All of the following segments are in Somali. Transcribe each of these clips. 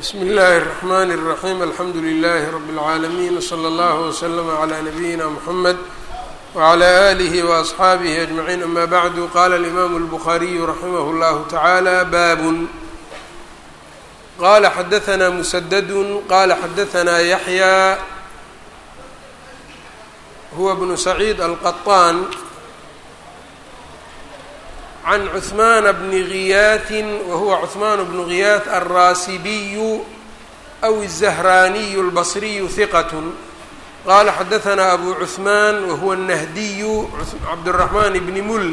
bsmi اllahi الرحmn الرaحيم alxamdu لlh رb العaalمين وslى اllه وslm عlى نbyina mحamed وعlى آlih وأصxaabih أجمعين ama bعd qala الإmam الbخariي raximh اllah taعalى bab qala xadaثna msdd qala xadaثna yaحyى huwa بن سacيid الqطاn عن cثman بن غiyاث whuwa cثman بن غiyاث الrاasibiy أو الزهrاني البصري ثqة qala xadaثna أbو cثman whuwa النهdiy cبدالرحمن بن mul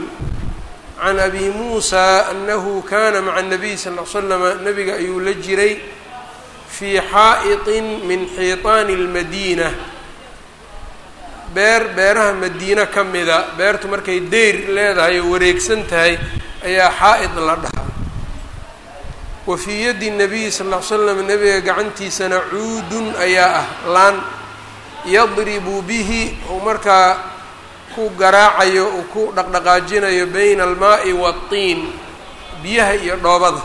عن أbي موسى أنه kana mعa النبي صلى اه عل سلم nabiga ayuu la jiray fي xaaئط min xiiطاn الmadينة beer beeraha madiine ka mida beertu markay deyr leedahay oo wareegsan tahay ayaa xaa-id la dhahaa. Wa fii yaddi nabiyi sal ll ly slam nebiga gacantiisana cuudun ayaa ah laan yadribu bihi uu markaa ku garaacayo uu ku dhaqdhaqaajinayo bayna almaa'i waatiin biyaha iyo dhoobada.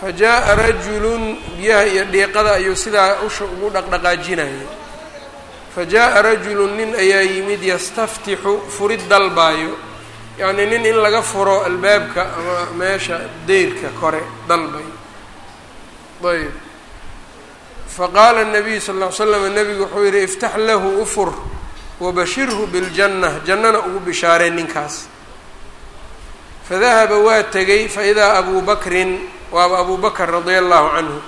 Fa jaa-a rajulun biyaha iyo dhiiqada ayuu sidaa usha ugu dhaqdhaqaajinaya fajaءa rajulu nin ayaa yimid yastaftixu furid dalbaayo yacnii nin in laga furo albaabka ama meesha deyrka kore dalbay ayb faqaala الnabiyu sal ll ly slam nebigu wuxuu yihi iftax lahu ufur wabashirhu biاljanة jannana ugu bishaaree ninkaas fadahaba waa tegey faidaa abu bakrin waaba abu bakr radia allahu canhu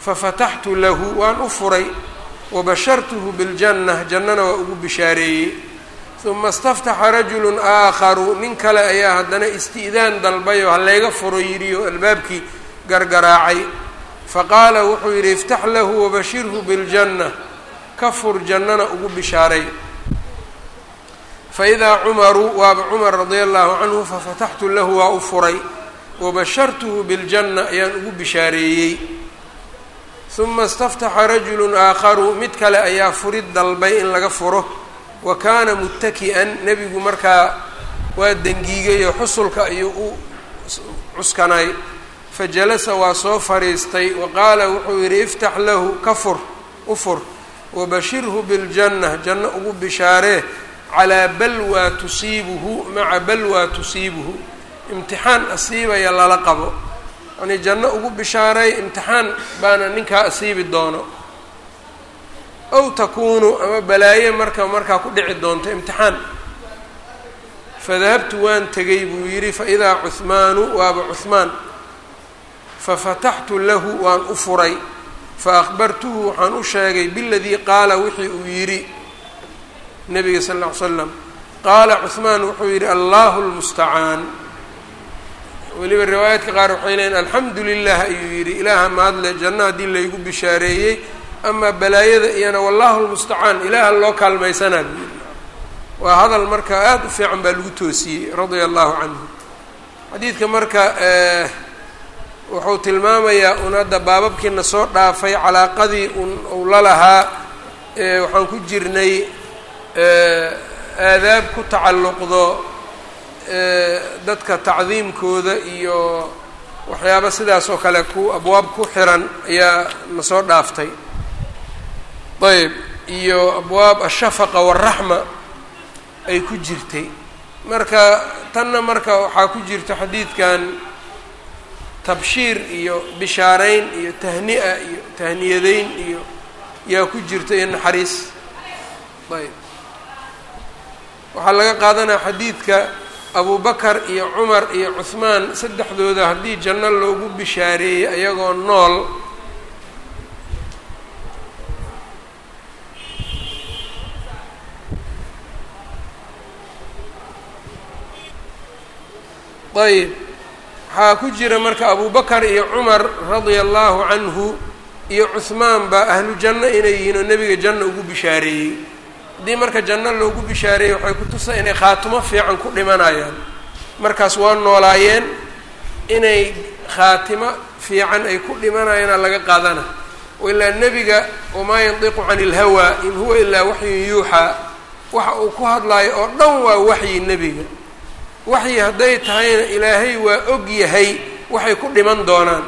fafataxtu lahu waan u furay wabashartuhu biاljanة jannana waa ugu bishaareeyey uma istaftaxa rajulu aakharu nin kale ayaa haddana isti'daan dalbay oo halayga furo yidhi oo albaabkii gargaraacay faqaala wuxuu yidhi iftax lahu wabashirhu biاljanة ka fur jannana ugu bishaaray faidaa cumaru waaba cumar radia allahu canhu fafataxtu lahu waa u furay wabashartuhu biاljanة ayaan ugu bishaareeyey uma istaftaxa rajulu aakharu mid kale ayaa furid dalbay in laga furo. wa kaana muttaki'an nebigu markaa waa dengiigayoo xusulka ayuu u cuskanay. fajalasa waa soo fadhiistay wa qaala wuxuu yidhi iftax lahu ka fur u fur. wabashirhu biاljanة janno ugu bishaaree calaa balwaa tusiibuhu maca balwaa tusiibuhu. Imtixaan asiibaya lala qabo yani janno ugu bishaaray imtixaan baana ninkaa asiibi doono. Ow takuunu ama balaaye marka markaa ku dhici doonto imtixaan. Fadahabtu waan tegay buu yidhi faidaa cuhmaanu waaba cuhmaan fafataxtu lahu waan u furay. Faahbartuhu waxaan u sheegay biladii qaala wixii uu yidhi nabiga sal ll ly slam qaala cuhmaan wuxuu yidhi allahu lmustacaan weliba riwaayaadka qaar waxay leeyiin alxamdu lilah ayuu yidhi. Ilaaha mahadle janno haddii laygu bishaareeyey amaa balaayada iyana wallahu lmustacaan ilaaha loo kaalmaysanaa buu yidhi. Waa hadal marka aada u fiican baa lagu toosiyey radia allahu canhu. Xadiidka marka wuxuu tilmaamayaa un hadda baababkiina soo dhaafay calaaqadii un uu la lahaa waxaan ku jirnay aadaab ku tacalluqdo dadka tacdiimkooda iyo waxyaaba sidaas oo kale ku abwaab ku xiran ayaa na soo dhaaftay. Ayb iyo abwaab ashafaqa waraxma ay ku jirtay. Marka tanna marka waxaa ku jirta xadiidkan tabshiir iyo bishaareyn iyo tahni'a iyo tahniyadeyn iyo yaa ku jirta iyo naxariis. Ayb. Waxaa laga qaadanaya xadiidka abu bakar iyo cumar iyo cuhmaan saddexdooda haddii janno loogu bishaareeyey ayagoo nool. Ayb waxaa ku jira marka abu bakar iyo cumar radia allahu canhu iyo cuhmaan baa ahlu janno inay yihiin oo nebiga janno ugu bishaareeyey haddii marka janno loogu bishaareeyey waxay ku tusa inay khaatimo fiican ku dhimanayaan. Markaas waa noolaayeen inay khaatimo fiican ay ku dhimanayaana laga qaadana. Ilaa nebiga wamaa yandiqu cani ilhawaa in huwa ilaa waxyun yuuxaa waxa uu ku hadlaayo oo dhan waa waxyi nebiga. Waxyi hadday tahayna ilaahay waa og yahay waxay ku dhiman doonaan.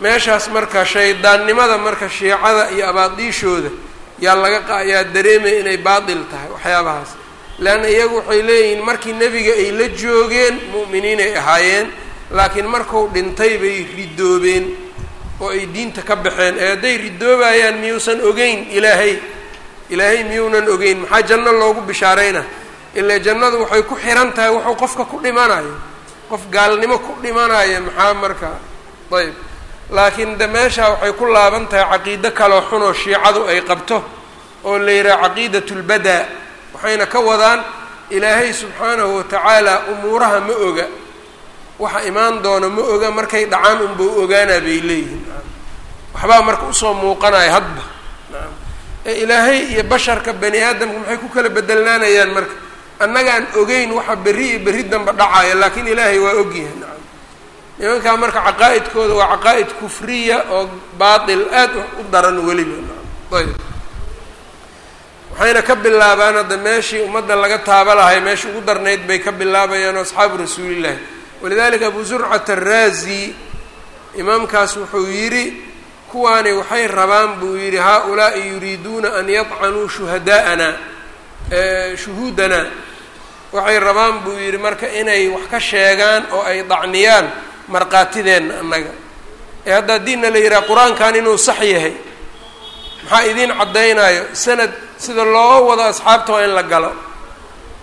Meeshaas marka shaydaannimada marka shiicada iyo abaadiishooda yaa laga yaa dareemaya inay baatil tahay waxyaabahaas. Leanna iyagu waxay leeyihiin markii nebiga ay la joogeen mu'miniinay ahaayeen laakiin marku dhintay bay ridoobeen oo ay diinta ka baxeen. Ee hadday ridoobayaan miyuusan ogeyn ilaahay ilaahay miyuunan ogeyn. Maxaa janno loogu bishaarayna? Ilaa jannadu waxay ku xiran tahay wuxuu qofka ku dhimanayo qof gaalnimo ku dhimanaya maxaa marka? Ayb laakiin de meeshaa waxay ku laaban tahay caqiido kaloo xunoo shiicadu ay qabto oo la yidhaha caqiidat lbadaa waxayna ka wadaan ilaahay subxaanahu watacaala umuuraha ma oga waxa imaan doono ma oga markay dhacaan unbau ogaanaa bay leeyihiin. Waxbaa marka u soo muuqanaya hadba. Ee ilaahay iyo basharka bani aadamka maxay ku kala bedelnaanayaan marka? Annagaan ogeyn waxa berri iyo berri danba dhacaya laakiin ilaahay waa ogyahay nimankaa marka caqaa'idkooda waa caqaa'id kufriya oo baatil aad u daran weliba ayb waxayna ka bilaabaan hadda meeshii ummadda laga taaba lahay meeshii ugu darnayd bay ka bilaabayaan asxaabu rasuulillahi. Walidalika abu zurcat araazi imaamkaas wuxuu yidhi kuwaani waxay rabaan buu yidhi haa-ulaa'i yuriiduuna an yadcanuu shuhadaa'ana shuhuudanaa waxay rabaan buu yidhi marka inay wax ka sheegaan oo ay dacniyaan markhaatideenna annaga. Ee hadda haddiina la yidhaha qur'aankan inuu sax yahay maxaa idiin caddaynayo sanad sida loo wado asxaabta waa in la galo.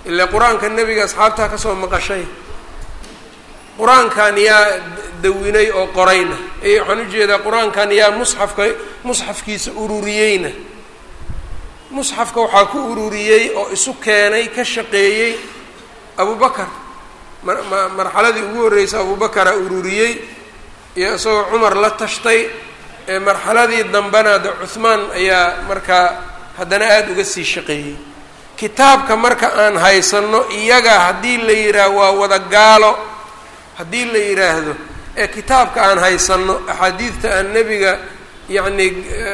Ilaa qur'aanka nebiga asxaabtaa ka soo maqashay. Qur'aankan yaa dawinay oo qorayna. Ee waxaan u jeedaa qur'aankan yaa musxafka musxafkiisa ururiyeyna. Musxafka waxaa ku ururiyey oo isu keenay ka shaqeeyey abubakar ma marxaladii ugu horreysay abubakaraa ururiyey iyo isagoo cumar la tashtay ee marxaladii dambena de cuhmaan ayaa markaa haddana aada uga sii shaqeeyey. Kitaabka marka aan haysanno iyaga haddii la yidhaah waa wada gaalo haddii la yidhaahdo ee kitaabka aan haysanno axaadiidta aan nebiga yacni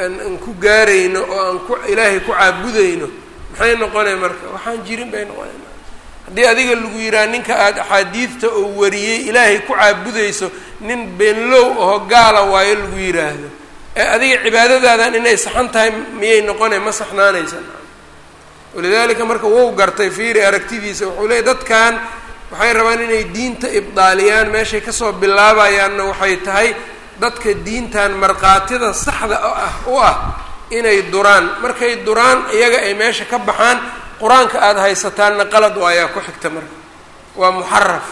aan ku gaarayno oo aan ku ilaahay ku caabudayno maxay noqonay marka? Waxaan jirin bay noqonayna haddii adiga lagu yidhaha ninka aada axaadiidta oo wariyey ilaahay ku caabudayso nin beenlow aho gaala waayo lagu yidhaahdo. Ee adiga cibaadadaadan inay saxan tahay miyay noqonay ma saxnaanaysa walidaalika marka wou gartay fiiri aragtidiisa wuxuu leeyay dadkan waxay rabaan inay diinta ibdaaliyaan meeshay ka soo bilaabayaanna waxay tahay dadka diintan markhaatida saxda ah u ah inay duraan. Markay duraan iyaga ay meesha ka baxaan qur'aanka aada haysataanna qalad ayaa ku xigta marka. Waa muxaraf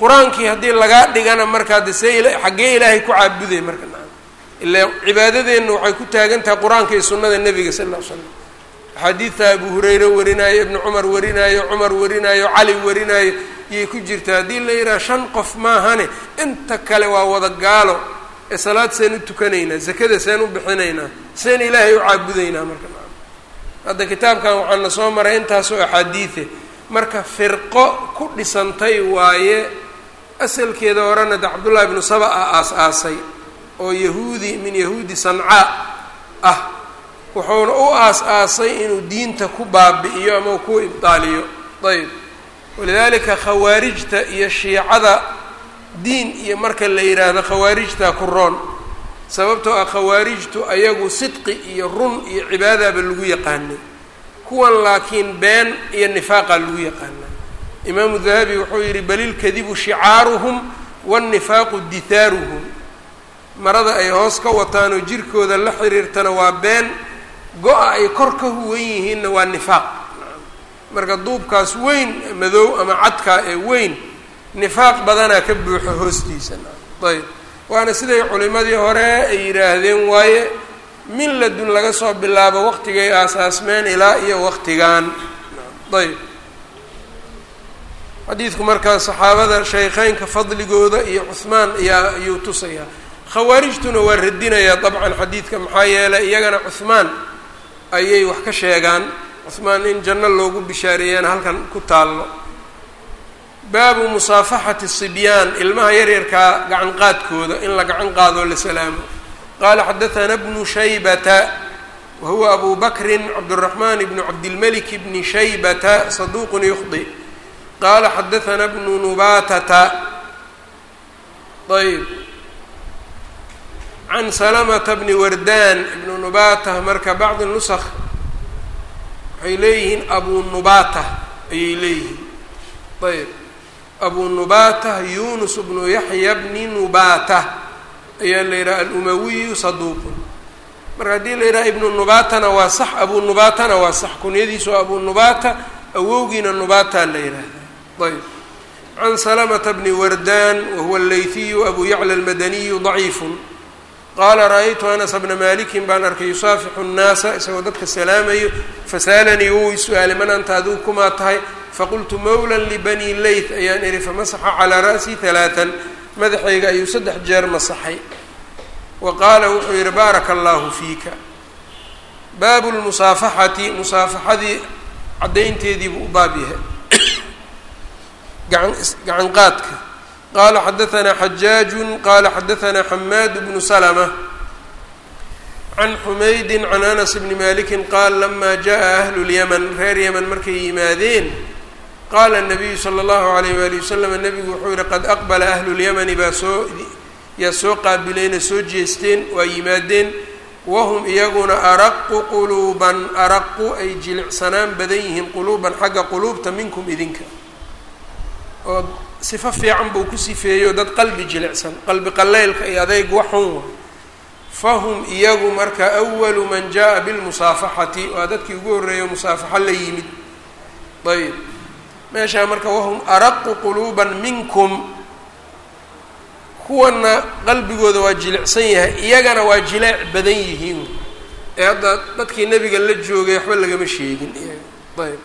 qur'aankii haddii lagaa dhigana markaa see xaggee ilaahay ku caabuday marka naa ilaa cibaadadeenna waxay ku taagan tahay qur'aanka iyo sunnada nebiga sal lla l slam axaadiidta abu hurayre warinaayo ibnu cumar warinaayo cumar warinaayo cali warinaayo iyay ku jirtaa haddii la yidhaha shan qof maahane inta kale waa wada gaalo. Ee salaad seen u tukanaynaa zakada seen u bixinaynaa seen ilaahay u caabudaynaa marka hadda kitaabkan waxaa na soo maray intaasoo axaadiide marka firqo ku dhisantay waaye asalkeeda horena de cabdullahi ibnu saba a aas-aasay oo yahuudi min yahuudi sancaa ah wuxuuna u aas-aasay inuu diinta ku baabi'iyo ama ku ibdaaliyo. Ayb walidaalika khawaarijta iyo shiicada diin iyo marka la yidhaahdo khawaarijta ku roon sababtoo ah khawaarijtu ayagu sidqi iyo run iyo cibaadaaba lagu yaqaanay. Kuwan laakiin been iyo nifaaqa lagu yaqaanaa imaamu dahabi wuxuu yidhi balilkadibu shicaaruhum waannifaaqu dithaaruhum. Marada ay hoos ka wataanoo jirkooda la xiriirtana waa been go-a ay kor ka huwan yihiinna waa nifaaq. Marka duubkaas weyn madow ama cadkaa ee weyn nifaaq badanaa ka buuxo hoostiisa ayb waana siday culimadii hore ay yidhaahdeen waaye min ladun laga soo bilaabo waqtigay aasaasmeen ilaa iyo waqtigan ayb. Xadiidku markaa saxaabada shaykheynka fadligooda iyo cuhmaan ayaa ayuu tusayaa khawaarijtuna waa radinayaa dabcan xadiidka maxaa yeelay iyagana cuhmaan ayay wax ka sheegaan. Cuhmaan in janno loogu bishaareeyana halkan ku taallo baabu musaafaxati sibyaan ilmaha yaryarkaa gacan qaadkooda in la gacan qaadoo la salaamo. Qaala xadathana bnu shaybata wa huwa abu bakrin cabdالraxman bnu cabdilmalik bni shaybata saduuqun yukhdi. Qaala xadathana bnu nubatata ayb can salamata bni wardaan ibnu nubatah marka bacdi nusakh waxay leeyihiin abu nubatah ayay leeyihiin. Ayb abu nubatah yunus bnu yaxya bni nubatah ayaa la yidhaha alumawiyu saduuqun. Marka haddii la yidhaha ibnu nubatana waa sax abu nubatana waa sax. Kunyadiisu abu nubata awowgiina nubata la yidhaahda ayb can salamata bni wardaan wahuwa allaytiyu abu yacla almadaniyu daciifun. Qaala ra'aytu anas bna malikin baan arkay yusaafixu nnaasa isagoo dadka salaamayo. Fasaalanii wuu is-u-aalay man anta aduu kumaa tahay faqultu mawlan libani leyt ayaan ihi famasaxa calaa ra'sii halaatan madaxayga ayuu saddex jeer masaxay. Wa qaala wuxuu yihi baaraka allahu fiika baabu lmusaafaxati musaafaxadii caddaynteediibuu u baab yahay. Gacan qaadka. Qaala xadaanaa xajaaju qaala xadaanaa xamaad bnu salma can xumaydin can anas bni maliki qaal lama jaءa ahlu lyaman reer yaman markay yimaadeen qaala nabiyu sala allahu alayh waali wasalam nabigu wuxuu yihi qad aqbala ahlu lyamani baa soo yaa soo qaabilayna soo jeesteen waa yimaadeen wahum iyaguna araqu quluuban araqu ay jilicsanaan badan yihiin quluuban xagga quluubta minkum idinka. Oo sifo fiican buu ku sifeeyo dad qalbi jilicsan qalbi qaleylka iyo adayg waxun. Wa fahum iyagu marka awalu man jaa bilmusaafaxati waa dadkii ugu horreeyo musaafaxo la yimid. Ayb meeshaa marka wahum araqu quluuban minkum. Kuwana qalbigooda waa jilicsan yahay iyagana waa jileec badan yihiin. Ee hadda dadkii nebiga la joogay waxba lagama sheegin. Ayb.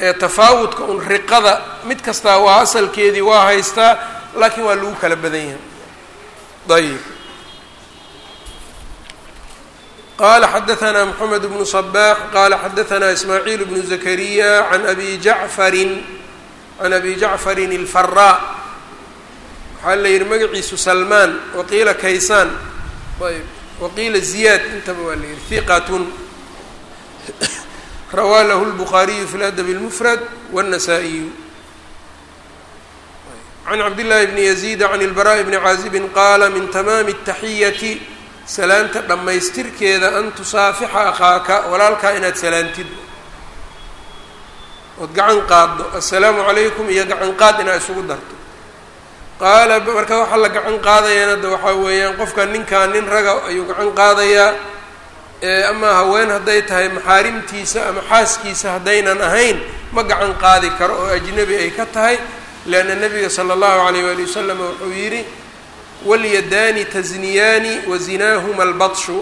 Ee tafaawudka un riqada mid kastaa waa asalkeedii waa haystaa laakiin waa lagu kala badan yahay. Ayb. Qala xadaanaa mxamed bnu صbax qala xadaanaa ismaaciil can abi jacfarin اlfaraa waxaa la yihi magaciisu salmaan waqiila kaysaan ayb waqiila ziyaad intaba waa la yihi hiqatun rawaa lahu lbukhaariyu fi ladab اlmufrad wالnasaa-iyu can cabdillaahi bni yaziid can ilbaraaءi bni caazibin qaala min tamaami الtaxiyati salaanta dhammaystirkeeda an tusaafixa akhaaka walaalkaa inaad salaantid ood gacan qaaddo assalaamu calaykum iyo gacan qaad inaad isugu darto. Qaala marka waxaa la gacan qaadayaan hadda waxaa weeyaan qofka ninkaa nin raga ayuu gacan qaadayaa amaa haween hadday tahay maxaarimtiisa ama xaaskiisa haddaynan ahayn ma gacan qaadi karo oo ajnebi ay ka tahay. Leanna nabiga sala allahu alayh waali wasalam wuxuu yidhi walyadaani tasniyaani wa zinaahuma albadshu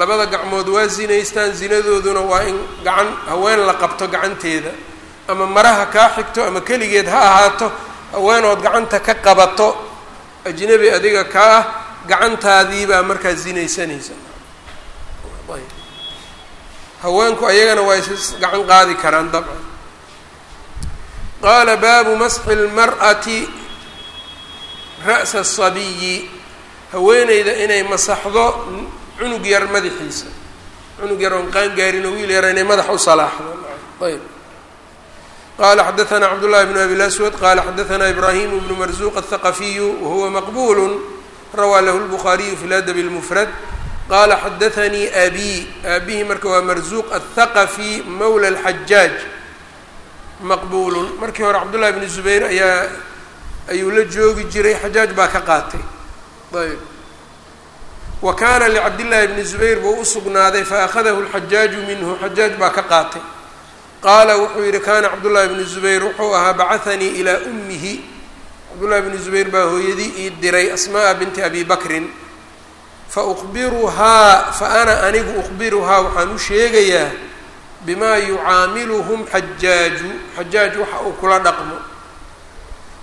labada gacmood waa zinaystaan zinadooduna waa in gacan haween la qabto gacanteeda ama maraha kaa xigto ama keligeed ha ahaato haweenood gacanta ka qabato ajnebi adiga ka ah gacantaadiibaa markaa zinaysanaysa. Haweenku ayagana waa is gacan qaadi karaan dabcan qaala baabu masxi lmar'ati ra'sa asabiyi haweeneyda inay masaxdo cunug yar madaxiisa. Cunug yar oon qaan gaarin oo wiil yara inay madax u salaaxdo. Ayb qala xadaثna cabdالlahi bn abi aswad qala xadaثna ibrahim bnu marzuq aلthaqafiyu wahuwa maqbul rawaa lahu الbukhaariyu fi ladab اlmufrad qala xadaثanii abi aabihi marka waa marzuq aلthaqafi mawla اlxajaaj maqbulu markii hore cabdullahi bni zubayr ayaa ayuu la joogi jiray xajaaj baa ka qaatay ayb wa kaana licabdillaahi bni zubayr buu u sugnaaday faأkhadahu اlxajaaju minhu xajaaj baa ka qaatay qaala wuxuu yihi kana cabdullahi bni zubayr wuxuu ahaa bacahanii ilaa ummihi cabdullahi bni zubayr baa hooyadii ii diray asma'a binti abi bakrin fauqbiruhaa fa ana anigu uqbiruhaa waxaan u sheegayaa bimaa yucaamiluhum xajaaju xajaaj waxa uu kula dhaqmo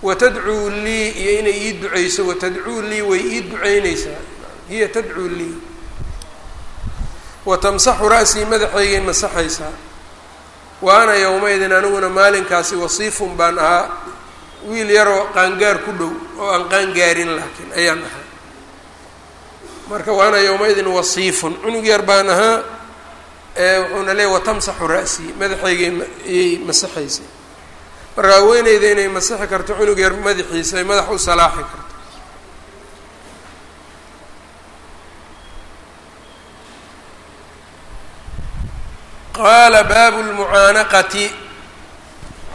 watadcuu lii iyo inay ii duceyso watadcuu lii way ii duceyneysaa hiya tadcuu lii watamsaxu ra'sii madaxaygay masaxaysaa wa ana yowmaydin aniguna maalinkaasi wasiifun baan ahaa. Wiil yaroo qaangaar ku dhow oo aan qaangaarin laakiin ayaan ahaa. Marka wa ana yowmaydin wasiifun. Cunug yar baan ahaa wuxuuna leeyay watamsaxu ra'sii madaxaygay iyay masaxaysay. Marka haweeneyda inay masaxi karto cunug yar madaxiisa ay madax u salaaxi karto qaala baabu lmucaanaqati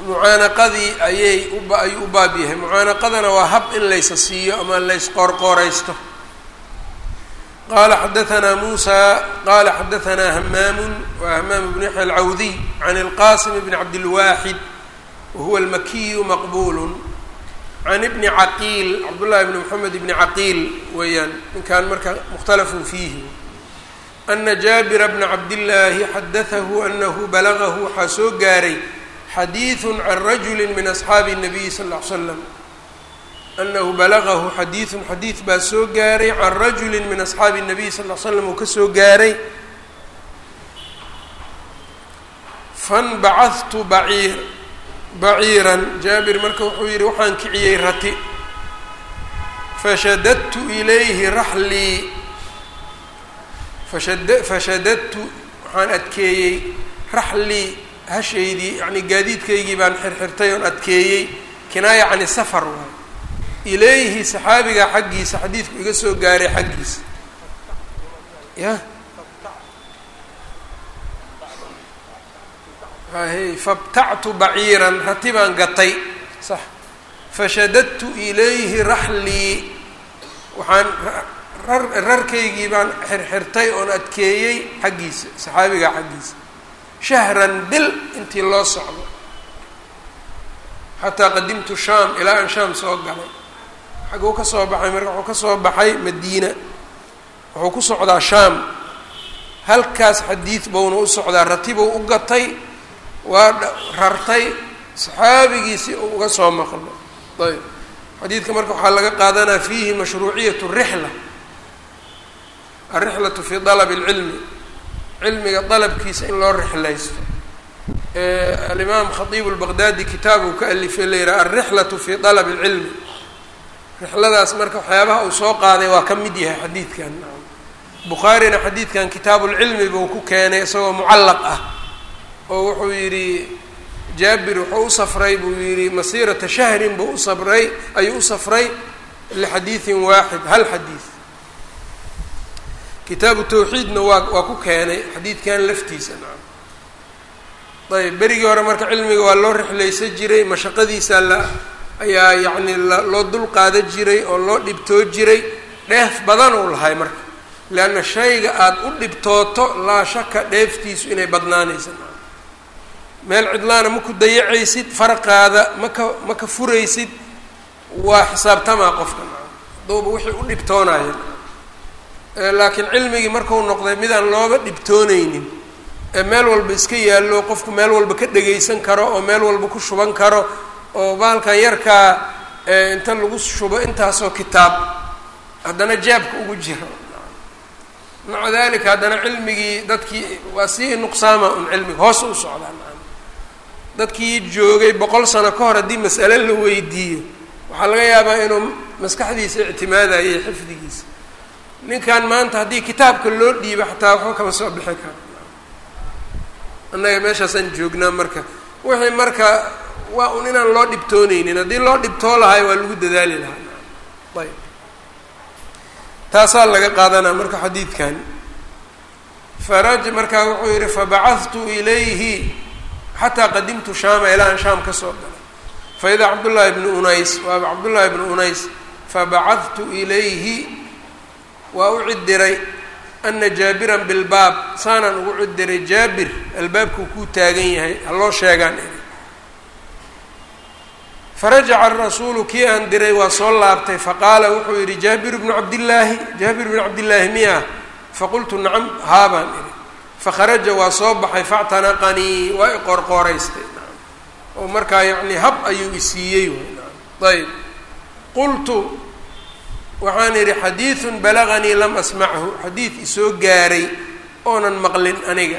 mucaanaqadii ayay ayuu u baab yahay. Mucaanaqadana waa hab in laysa siiyo ama laysqoorqooraysto qala xadaanaa muusa qala xadaanaa hamaamu wa hamaam bnu yaxya alcawdiy can ilqasim bn cabdilwaaxid wahuwa almakiyu maqbul can ibni caqiil cabdullahi bni moxamed ibni caqiil weeyaan ninkan marka mukhtalafun fiihi ana jaabira bna cabdillaahi xadatahu anahu balagahu waxaa soo gaaray xadiidu can rajuli min asxaabi الnabiyi sal ll ly slam anahu balagahu xadiidun xadiid baa soo gaaray can rajuli min asxaabi الnabiy sal ll slam uu ka soo gaaray fanbacadtu baciir baciiran jaabir marka wuxuu yihi waxaan kiciyey rati fashadadtu ilayhi raxlii fashad fashadadtu waxaan adkeeyey raxlii hashaydii yacni gaadiidkaygii baan xirxirtay oon adkeeyey kinaaya cani safar waay ilayhi saxaabigaa xaggiisa xadiidku iga soo gaaray xaggiisa ya fabtactu baciiran rati baan gatay sax fashadadtu ilayhi raxlii waxaan rar rarkaygii baan xirxirtay oon adkeeyey xaggiisa saxaabigaa xaggiisa. Shahran bil intii loo socdo. Xataa qadimtu shaam ilaa aan shaam soo galay. Xaguu ka soo baxay marka wuxuu ka soo baxay madiina wuxuu ku socdaa shaam. Halkaas xadiid bouna u socdaa ratibuu u gatay waa rartay saxaabigiisii uu uga soo maqlo ayb xadiidka marka waxaa laga qaadanaa fiihi mashruuciyat rixla alrixlatu fii dalab اlcilmi cilmiga dalabkiisa in loo rixlaysto. Alimaam khatiib lbaqdaadi kitaab ka alifay la yidhaha alrixlatu fii dalab اlcilmi rixladaas marka waxyaabaha uu soo qaaday waa ka mid yahay xadiidkan. Bukhaarina xadiidkan kitaabulcilmi buu ku keenay isagoo mucallaq ah oo wuxuu yidhi jaabir wuxuu u safray buu yidhi masiirata shahrin buu u safray ayuu u safray lixadiidin waaxid hal xadiid kitaabu tawxiidna waa waa ku keenay xadiidkan laftiisa. Nacam ayb berigii hore marka cilmiga waa loo rixlaysan jiray mashaqadiisa la ayaa yacni loo dul qaada jiray oo loo dhibtoo jiray dheef badan uu lahay marka. Leanna shayga aada u dhibtooto laa shaka dheeftiisu inay badnaanaysa. Meel cidlaana ma ku dayacaysid faraqaada maka ma ka furaysid waa xisaabtamaa qofka. Aduuba wixii u dhibtoonaya laakiin cilmigii markau noqday midaan looba dhibtoonaynin ee meel walba iska yaallo qofku meel walba ka dhegaysan karo oo meel walba ku shuban karo oo bahalkan yarkaa inta lagu shubo intaasoo kitaab haddana jaabka ugu jiro. Maca dalika haddana cilmigii dadkii waa sii nuqsaama un cilmiga hoos u socdaa dadkii joogay boqol sano ka hor haddii mas'ale la weydiiyo waxaa laga yaabaa inuu maskaxdiisa ictimaadayo xifdigiisa ninkan maanta haddii kitaabka loo dhiibo xataa waxba kama soo bixi karo. Annaga meeshaasaan joognaa marka. Wixii marka waa un inaan loo dhibtooneynin haddii loo dhibtoo lahay waa lagu dadaali lahaa. Ayb. Taasaa laga qaadanaa marka xadiidkan. Faraj markaa wuxuu yihi fabacadtu ilayhi xataa qadimtu shaama ilaa an shaam ka soo galay. Faidaa cabdullaahi bnu unays waaba cabdullaahi bnu unays fabacadtu ilayhi waa u cidiray ana jaabiran bilbaab saanaan ugu cidiray jaabir albaabkuu kuu taagan yahay haloo sheegaan. Iri farajaca arasuulu kii aan diray waa soo laabtay faqaala wuxuu yidhi jaabiru bnu cabdillaahi jaabir bnu cabdillaahi miya faqultu nacam haabaan idhi. Fakharaja waa soo baxay factanaqanii waa i qoorqooraystay. Oo markaa yacnii hab ayuu isiiyey ayb qultu waxaan idhi xadiidun balaganii lam asmachu. Xadiid isoo gaaray oonan maqlin aniga.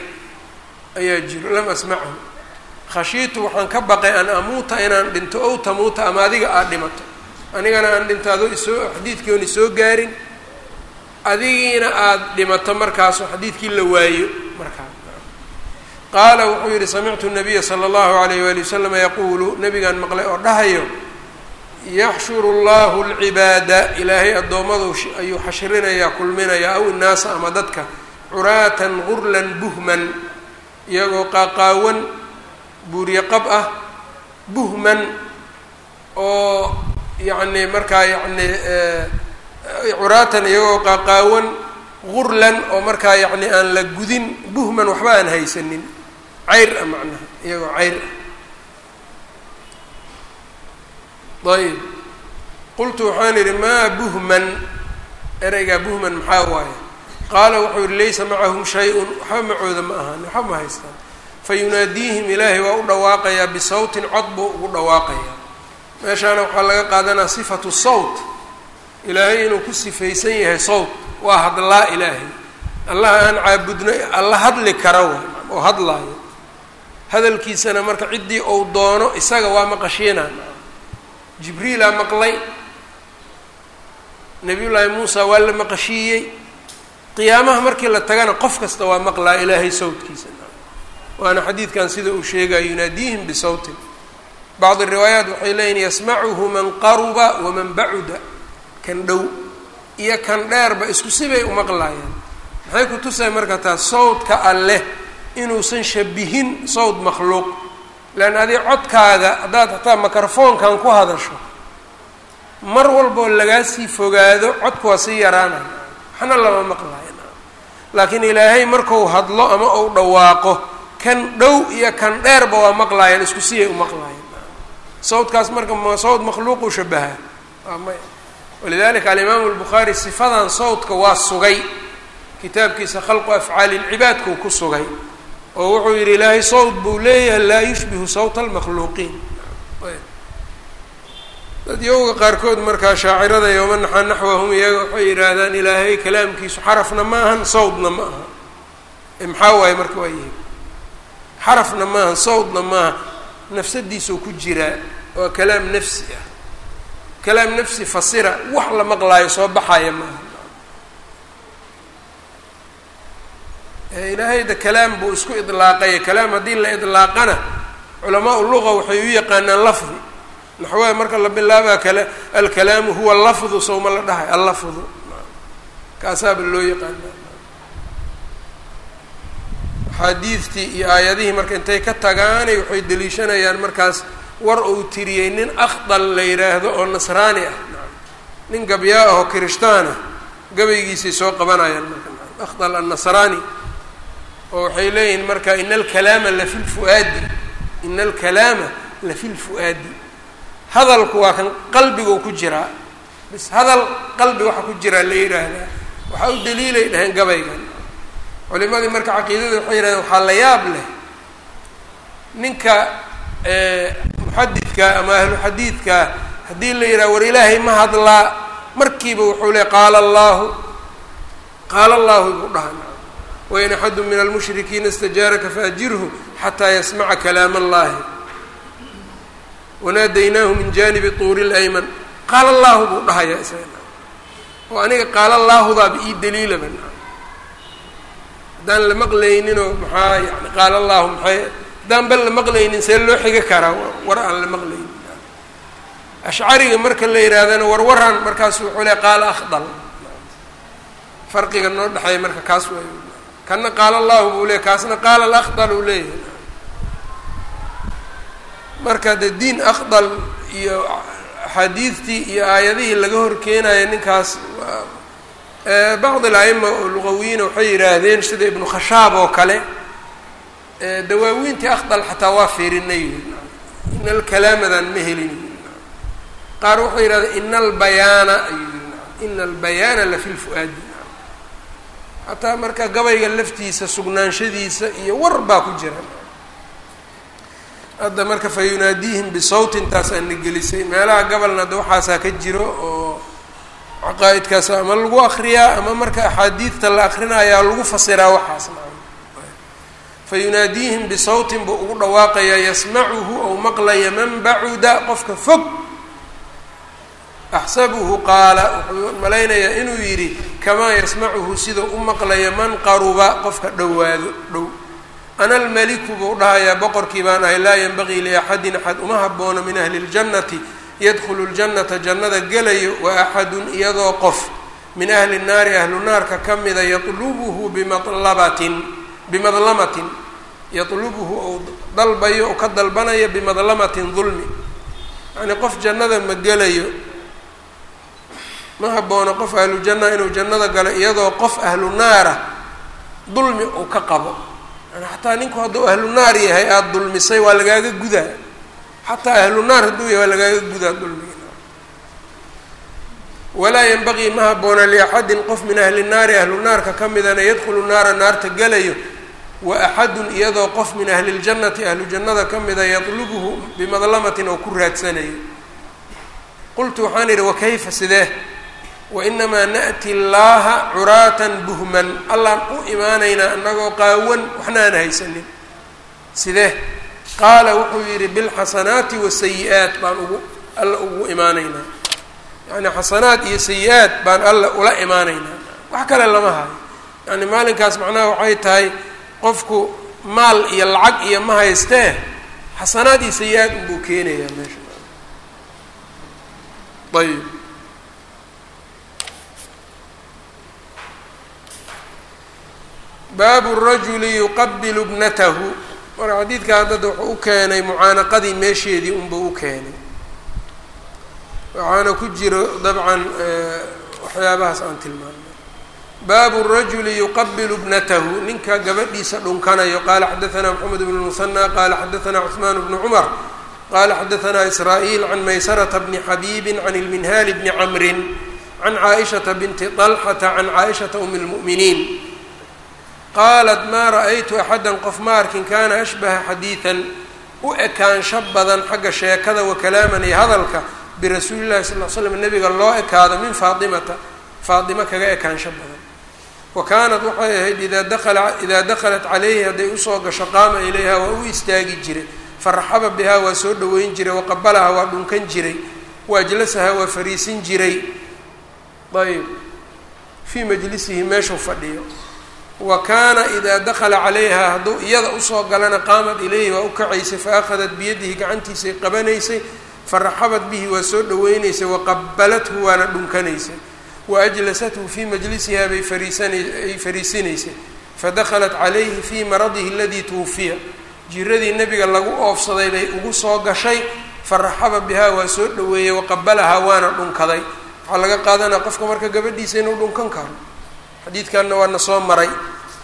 Ayaa jiro lam asmachu. Khashiitu waxaan ka baqay an amuuta inaan dhinto ow tamuuta ama adiga aada dhimato. Anigana aan dhinto adoo isoo xadiidkii oon isoo gaarin. Adigiina aada dhimato markaasoo xadiidkii la waayo. Markaa. Qaala wuxuu yidhi samictu nabiya sala allahu alayh waali wasalam yaquulu nabigaan maqlay oo dhahayo yaxshuru allahu alcibaada ilaahay addoommadu ayuu xashrinayaa kulminayaa aw innaasa ama dadka curaatan gurlan buhman iyagoo qaaqaawan buuryo qab ah buhman oo yacni markaa yacni curaatan iyagoo qaaqaawan gurlan oo markaa yacni aan la gudin buhman waxba aan haysanin. Cayr ah macnaha iyagoo cayr ah ayb. Qultu waxaan idhi maa buhman. Ereygaa buhman maxaa waaye? Qaala wuxuu yihi laysa macahum shay-un. Waxba macooda ma ahaan waxba ma haystaan. Fayunaadiihim ilaahay waa u dhawaaqayaa bisawtin cod buu ugu dhawaaqayaa meeshaana waxaa laga qaadanaa sifatu sawt. Ilaahay inuu ku sifaysan yahay sawt waa hadlaa ilaahay. Allaha aan caabudno alla hadli kara wa oo hadlaayo. Hadalkiisana marka ciddii uu doono isaga waa maqashiinaa jibriilaa maqlay. Nabiyullaahi muusa waa la maqashiiyey qiyaamaha markii la tagana qof kasta waa maqlaa ilaahay sawtkiisa. Waana xadiidkan sida uu sheegaya yunaadiihim bisawtin bacdi riwaayaat waxay leeyihiin yasmacuhu man qaruba waman bacuda kan dhow iyo kan dheerba isku sibay umaqlaayaan maxay ku tusahay marka taas sawdka alleh inuusan shabihin sawd makhluuq leanna adii codkaaga haddaad hataa mikrofoonkan ku hadasho mar walboo lagaa sii fogaado codku waa sii yaraanaya waxna lama maqlayo laakiin ilaahay marku hadlo ama uu dhawaaqo kan dhow iyo kan dheerba waa maqlaayaan isku siyay umaqlaayaan sawdkaas marka ma sawd makhluuqu shabaha waa maya walidalika alimaamu lbukhaari sifadan sawdka waa sugay kitaabkiisa khalqu afcaali lcibaadkuu ku sugay oo wuxuu yidhi ilaahay sawd buu leeyahay laa yushbihu sawta almakhluuqiin. Dad yowga qaarkood markaa shaacirada yowma naxaa naxwahum iyaga waxay yidhaahdaan ilaahay kalaamkiisu xarafna ma ahan sawdna ma aha maxaa waaye marka waa yihi xarafna maaha sawdna maaha nafsadiisuu ku jiraa waa kalaam nafsi ah. Kalaam nafsi fasira wax la maqlaayo soo baxaya maaha ilaahay da kalaam buu isku idlaaqaya kalaam haddii la idlaaqana culamaa luga waxay u yaqaanaan lafdi. Naxwaha marka la bilaabaa kala alkalaamu huwa lafdu sawma la dhahay allafdu. Kaasaaba loo yaqaana axaadiidtii iyo aayadihii marka intay ka tagaanay waxay deliishanayaan markaas war uu tiriyey nin akhdal la yidhaahdo oo nasraani ah. Nin gabyaa ahoo kirishtaan ah gabaygiisay soo qabanayaan marka akhdal annasraani oo waxay leeyihiin marka ina alkalaama lafi lfu'aadi ina alkalaama lafi lfu'aadi hadalku waa kan qalbiguu ku jiraa bis hadal qalbi waxa ku jiraa la yidhaahdaa. Waxaa u daliilay dhaheen gabaygan. Culimadii marka caqiidada waxay yihahdeen waxaa la yaab leh ninka muxadidka ama ahlu xadiidka haddii la yidhaha war ilaahay ma hadlaa. Markiiba wuxuu le qaala allahu qaala allahu buu dhaha wain axadu min almushrikiina istajaaraka faajirhu xataa yasmaca kalaam allahi wanaadaynaahu min janibi tuuri layman qaala allahu buu dhahaya isaga oo aniga qaala allaahudaaba ii daliilaba haddaan la maqlayninoo maxaa yani qaala allahu maxay haddaan la maqlaynin see loo xiga karaa war aan la maqlaynin ashcariga marka la yidhaahdana warwaran markaas wuxuu le qaala akhdal farqiga noo dhexeeya marka kaas waay kana qaala allahu buu leey kaasna qaala alakhdal uu leeyahay. Marka de diin akhdal iyo axaadiidtii iyo aayadihii laga horkeenayo ninkaas bacdi al-aima oo luqawiyiina waxay yidhaahdeen sida ibnu khashaab oo kale dawaawiintii akhdal xataa waa fiirinay ina alkalaamadan ma helin. Qaar wuxuu yidhahdeen ina albayaana ayuu ina albayaana lafi lfu-aadi xataa marka gabayga laftiisa sugnaanshadiisa iyo war baa ku jira. Hadda marka fa yunaadiihim bisawtin taasaa na gelisay. Meelaha gabalna hadda waxaasaa ka jiro oo caqaa-idkaas ama lagu akriyaa ama marka axaadiidta la akrinayaa lagu fasiraa waxaas. Fa yunaadiihim bisawtin buu ugu dhawaaqayaa yasmacuhu ou maqlaya man bacuda qofka fog axsabuhu qaala wuxuu malaynayaa inuu yidhi kamaa yasmacuhu sida u maqlaya man qaruba qofka dhowaado dhow ana almaliku buu dhahayaa boqorkii baan ahay laa yanbagii liaxadin axad uma haboono min ahli اljannati yadkhulu ljannata jannada gelayo wa axadun iyadoo qof min ahli nnaari ahlu naarka ka mida yatlubuhu bimatlabatin bimadlamatin yatlubuhu ou dalbayo oo ka dalbanaya bimadlamatin dulmi yacnii qof jannada ma gelayo ma haboono qof ahlu janna inuu jannada galo iyadoo qof ahlu naara dulmi uu ka qabo. Xataa ninku hadduu ahlu naar yahay aada dulmisay waa lagaaga gudaa. Xataa ahlu naar hadduu yahay waa lagaaga gudaa dulmiga. Walaa yanbagii ma haboona liaxadin qof min ahli naari ahlu naarka ka midana yadkhulu naara naarta gelayo wa axadun iyadoo qof min ahli ljannati ahlu jannada ka mida yatlubuhu bimadlamatin oo ku raadsanayo qultu waxaan idhi wakayfa sidee wainamaa na'ti llaaha curaatan buhman. Allaan u imaanaynaa annagoo qaawan waxna aan haysanin. Sidee qaala wuxuu yidhi bilxasanaati wasayi-aat baan ugu alla ugu imaanaynaa. Yacni xasanaad iyo sayi-aad baan alla ula imaanaynaa. Wax kale lama hayo. Yani maalinkaas macnaha waxay tahay qofku maal iyo lacag iyo ma haystee xasanaad iyo sayi-aad unbuu keenayaa meesha. Ayb baabu rajuli yuqabilu bnatahu marka xadiidkan dad wuxuu u keenay mucaanaqadii meesheedii unbuu u keenay. Waxaana ku jiro dabcan eh, waxyaabahaas aan tilmaamay. Baabu rajuli yuqabilu bnatahu ninka gabadhiisa dhunkanayo qaala xadaanaa maxamed bn musanaa qaala xadaanaa cusmaan bnu cumar qala xadaanaa israa'iil can maysarata bni xabiibi can ilminhaali bni camrin can caaishata binti طalxata can caaishata um اlmu'miniin qaalat maa ra'aytu axadan qof ma arkin kaana ashbaha xadiidan u ekaansho badan xagga sheekada wa kalaaman iyo hadalka birasuuli llahi sal l slam nabiga loo ekaado min faatimata faatima kaga ekaansho badan wa kaanat waxay ahayd idaa dakhalat calayhi hadday u soo gasho qaama ilayha waa u istaagi jiray faraxaba bihaa waa soo dhaweyn jiray waqabalaha waa dhunkan jiray waajlasaha waa fariisin jiray ayb fii majlisihi meeshuu fadhiyo wa kaana idaa dakala calayha hadduu iyada u soo galana qaamat ilayhi waa u kacaysay fa akhadat biyadihi gacantiisay qabanaysay faraxabat bihi waa soo dhaweynaysay waqabalathu waana dhunkanaysay wa ajlasathu fii majlisiha bay fariisanay fariisinaysay. Fadakhalat calayhi fii maradihi aladii tuwufiya. Jiradii nebiga lagu oofsaday bay ugu soo gashay faraxaba bihaa waa soo dhaweeyey waqabalahaa waana dhunkaday. Waxaa laga qaadanaya qofka marka gabadhiisa inuu dhunkan karo xadiidkanna waana soo maray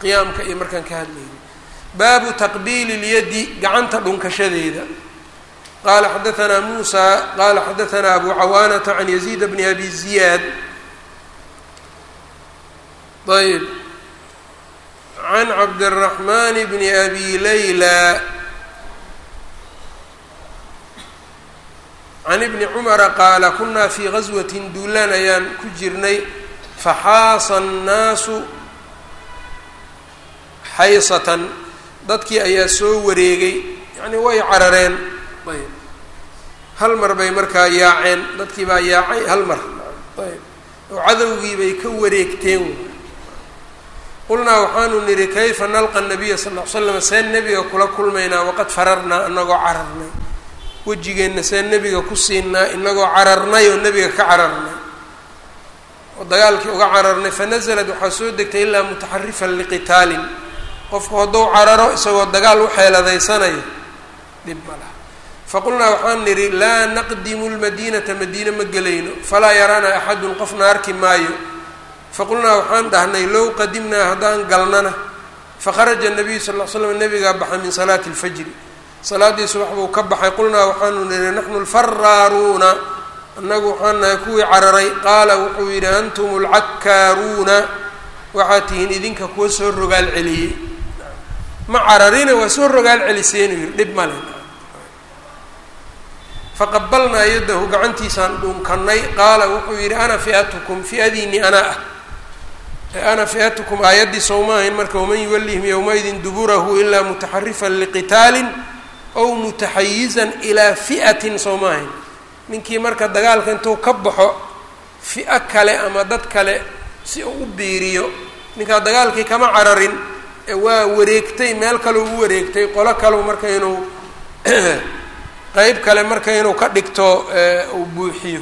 qiyaamka iyo markaan ka hadlaynay baabu taqbiili lyadi gacanta dhunkashadeeda. Qaala xadaanaa muusa qaala xadaanaa abu cawaanata can yaziid bni abi ziyaad. Ayb can cabdiraxmaan bni abi layla. Can ibni cumara qaala kunaa fii gaswatin duulaan ayaan ku jirnay faxaasa annaasu xaysatan dadkii ayaa soo wareegay. yacni way carareen. ayb hal mar bay markaa yaaceen dadkii baa yaacay hal mar. ayb oo cadowgii bay ka wareegteen. qulnaa waxaanu nidhi kayfa nalqa nabiya sal ll ly slam seen nebiga kula kulmaynaa waqad fararnaa inagoo cararnay wejigeenna seen nebiga ku siinaa inagoo cararnay oo nebiga ka cararnay oo dagaalkii uga cararnay fanaزlat waxaa soo degtay ilaa mutaxarifan liqitaalin. Qofku hadduu cararo isagoo dagaal u xeeladaysanayo dhib ma faqulnaa waxaan nidhi laa naqdimu lmadiinata madiine ma gelayno. Falaa yaraana axadun qofna arki maayo. Faqulnaa waxaan dhahnay low qadimnaa haddaan galnana. Fakharaja nabiyu sal l slam nabigaa baxay min salaati اlfajri salaaddii subax buu ka baxay. Qulnaa waxaanu nidhi naxnu lfaraaruuna annagu waxaan nahay kuwii cararay qaala wuxuu yidhi antum lcakkaaruuna waxaad tihiin idinka kuwa soo rogaal celiyey ma cararina waa soo rogaal celiseenuu yihi dhib male faqabalnaa yadahu gacantiisaan dhunkannay qaala wuxuu yidhi ana fi'atukum fi'adiinii anaa ah. Ana fi'atukum aayaddii sowma ahayn marka waman yuwallihim yowmaidin duburahu ilaa mutaxarifan liqitaalin ow mutaxayizan ilaa fi'atin sowma ahayn ninkii marka dagaalka intuu ka baxo fi'o kale ama dad kale si uu u biiriyo ninkaa dagaalkii kama cararin waa wareegtay meel kale u wareegtay qolo kaleu marka inuu qeyb kale marka inuu ka dhigto uu buuxiyo.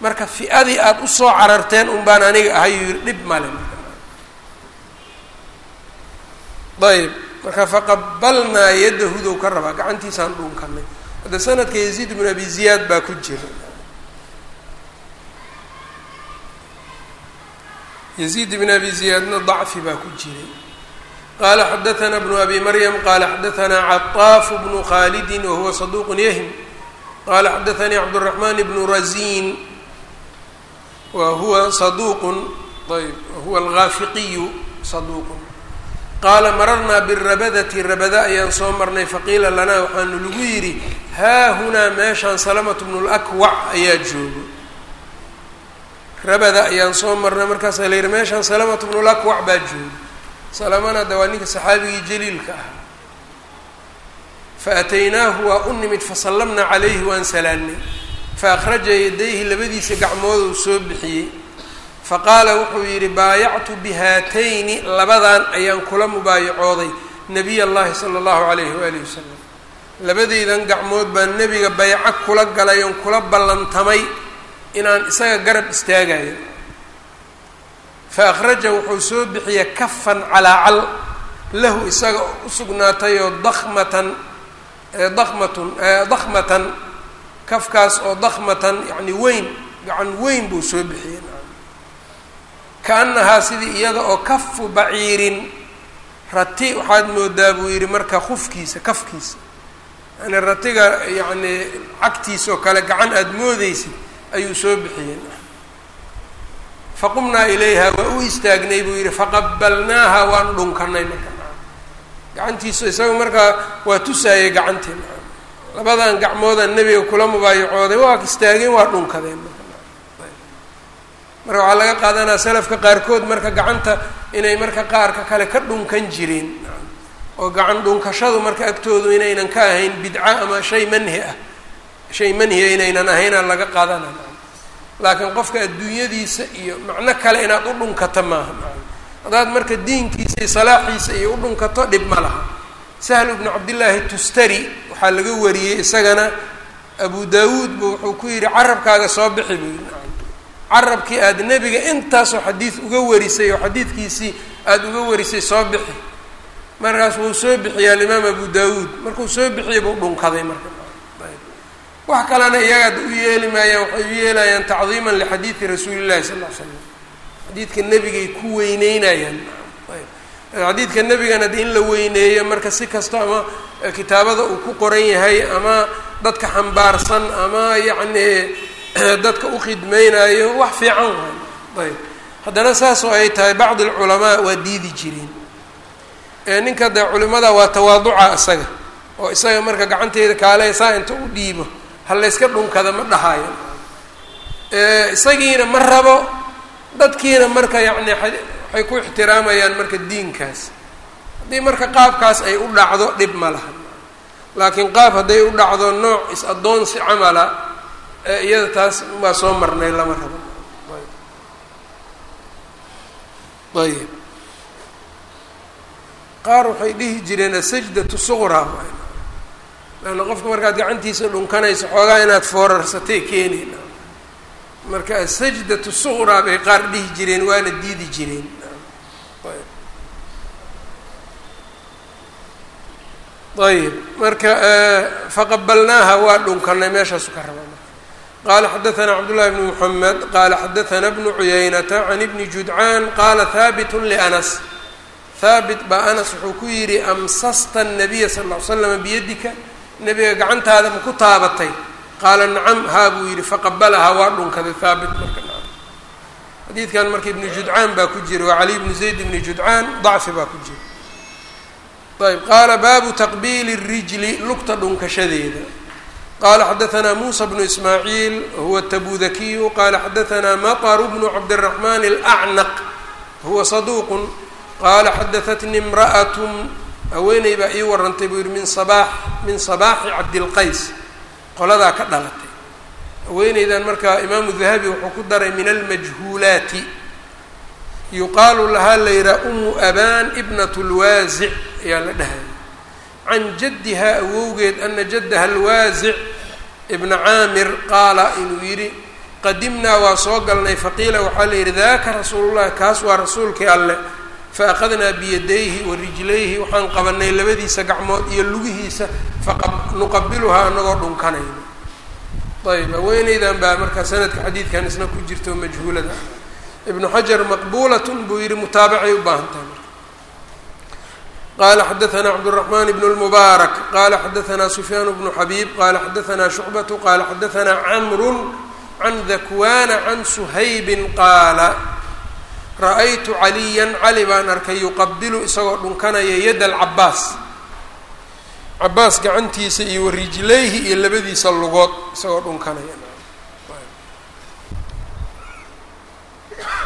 Marka fi'adii aada u soo cararteen un baan aniga ahay yuu yihi dhib male ayb marka faqabalnaa yadahudow ka rabaa gacantiisaan dhunkanay hadda sanadka yaziid bn abi ziyaad baa ku jira. Yaziid bn abi ziyaadna dacfi baa ku jiray. Qaala xadaanaa bnu abi maryam qaala xadaanaa caaafu bnu khaalidin wahuwa saduuq yahm qaala xadaanii cabdالraxman bnu razin wahuwa saduq ayb wahuwa algaafiqiyu saduq qaala mararnaa birabadati rabada ayaan soo marnay faqiila lanaa waxaanu lagu yidhi haa hunaa meeshaan salamatu bnu lakwac ayaa joogo. Rabada ayaan soo marnay markaasaa la yidhi meeshaan salamatu bnu lakwac baa joogo. Salamana da waa ninka saxaabigii jaliilka ahaa fa ataynaahu waa u nimid fasallamnaa calayhi waan salaannay. Fa akhraja yadayhi labadiisa gacmood uu soo bixiyey faqaala wuxuu yidhi baayactu bihaatayni labadan ayaan kula mubaayacooday nabiy allahi sala allahu calayhi waalihi wasalam labadeydan gacmood baan nebiga bayco kula galay oon kula ballantamay inaan isaga garab istaagayo fa akhraja wuxuu soo bixiyey kafan calaacal lahu isaga u sugnaatayoo dakmatan dakmatun dakmatan kafkaas oo dakmatan yacni weyn gacan weyn buu soo bixiyey kaanahaa sidii iyada oo kafu baciirin. Rati waxaad moodaa buu yidhi marka kufkiisa kafkiisa. Yani ratiga yacni cagtiisa oo kale gacan aada moodeysid ayuu soo bixiyey. Faqumnaa ilayha waa u istaagnay buu yidhi faqabalnaaha waan dhunkanay marka. Gacantiisa isaga markaa waa tusaayay gacantii. Labadan gacmoodan nebiga kula mubaayacooday waa istaageen waa dhunkadeen marka waxaa laga qaadanaa salafka qaarkood marka gacanta inay marka qaarka kale ka dhunkan jireen oo gacan dhunkashadu marka agtoodu inaynan ka ahayn bidca ama shay manhi ah. Shay manhiya inaynan ahaynaa laga qaadana laakiin qofka adduunyadiisa iyo macno kale inaad u dhunkato maaha. Haddaad marka diinkiisa iyo salaaxiisa iyo u dhunkato dhib ma laha. Sahl bnu cabdillaahi tustari waxaa laga wariyey isagana abu daawuud bu wuxuu ku yidhi carabkaaga soo bixi buu yidhi carabkii aada nebiga intaasoo xadiid uga warisay oo xadiidkiisii aada uga warisay soo bixi. Markaas wuu soo bixiyey alimaam abu daawuud. Markuu soo bixiyey buu dhunkaday marka. Wax kalena iyagaad u yeeli maayaan waxay u yeelayaan tacdiiman lixadiidi rasuuli llahi sal l slam xadiidka nebigay ku weyneynayaan xadiidka nebigana de in la weyneeyo marka si kasta ama kitaabada uu ku qoran yahay ama dadka xambaarsan ama yacni dadka u khidmeynayo wax fiican waay. Ayb. Haddana saas oo ay tahay bacdi alculamaa waa diidi jireen ninka dee culimada waa tawaaduca isaga oo isaga marka gacanteeda kaale saa inta u dhiibo ha layska dhunkada ma dhahayo isagiina ma rabo dadkiina marka yacni waxay ku ixtiraamayaan marka diinkaas. Haddii marka qaabkaas ay u dhacdo dhib ma laha. Laakiin qaab hadday u dhacdo nooc is-addoonsi camala iyada taas waa soo marnay lama rabo. Ayb qaar waxay dhihi jireen asajdatu suqraa laanna qofka markaad gacantiisa dhunkanayso xoogaa inaad foorarsatay keeneen marka asajdatu suqraa bay qaar dhihi jireen waana diidi jireen. Ayb marka faqabalnaaha waa dhunkanay meeshaasu ka rabaa qala xadaثna cabdالlahi bn mحamed qala xadaثna bnu cuyaynata can ibni judcaan qala haabit lأnas haabit baa anas wuxuu ku yidhi amsasta الnabiya sal ll ly slam biyadika nebiga gacantaada ma ku taabatay qaala nacam haa buu yidhi faqabalahaa waa dhunkaday haabit marka xadiidkan marka ibnu judcaan baa ku jira waa cali bnu zayd ibni judcaan dacfi baa ku jira ayb qaala baabu taqbiili الrijli lugta dhunkashadeeda qala xadaثna musa bnu ismaaciil huwa tabudakiyu qala xadaثna maطr bnu cabdالرaحman الأcnaq huwa صaduq qala xadaثatni imraأaة haweeney baa ii warantay buu yihi min sabaax min sabaaxi cabdilqays qoladaa ka dhalatay haweeneydan marka imaamu dahabi wuxuu ku daray min almajhuulaati yuqaalu lahaa la yihaha umu aban ibnaة اlwaasic ayaa la dhahaya can jaddiha awowgeed ana jaddaha alwaasic ibna caamir qaala inuu yidhi qadimnaa waa soo galnay faqiila waxaa la yidhi daaka rasuulullahi kaas waa rasuulkii alleh fa akhadnaa biyadayhi wa rijlayhi waxaan qabanay labadiisa gacmood iyo lugihiisa fanuqabiluhaa anagoo dhunkanayno ayb haweeneydan baa markaa sanadka xadiidkan isna ku jirta oo majhuulada ibnu xajar maqbuulatun buu yihi mutaabacay u baahan tahay marka qala xadaثna cabdالرaحman بn الmubaarak qala xadaثna sufyaan bnu xabيb qala xadaثna shucbaة qala xadaثna cmr can dakwana can shaybi qaala ra'aytu caliya cali baan arkay yuqabilu isagoo dhunkanaya yad alcabaas cabaas gacantiisa iyo warijlayhi iyo labadiisa lugood isagoo dhunkanaya